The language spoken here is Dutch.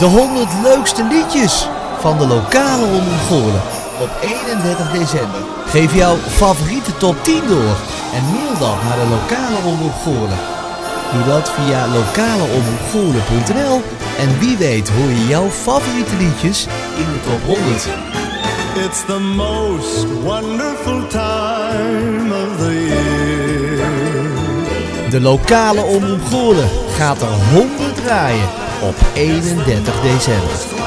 De 100 leukste liedjes van de lokale Omroep Goorlen op 31 december. Geef jouw favoriete top 10 door en mail dan naar de lokale Omroep Goorlen. Doe dat via lokaleomroepgoorlen.nl en wie weet hoor je jouw favoriete liedjes in de top 100. It's the most wonderful time of the year. De lokale Omroep Goorlen gaat er 100 draaien op 31 december.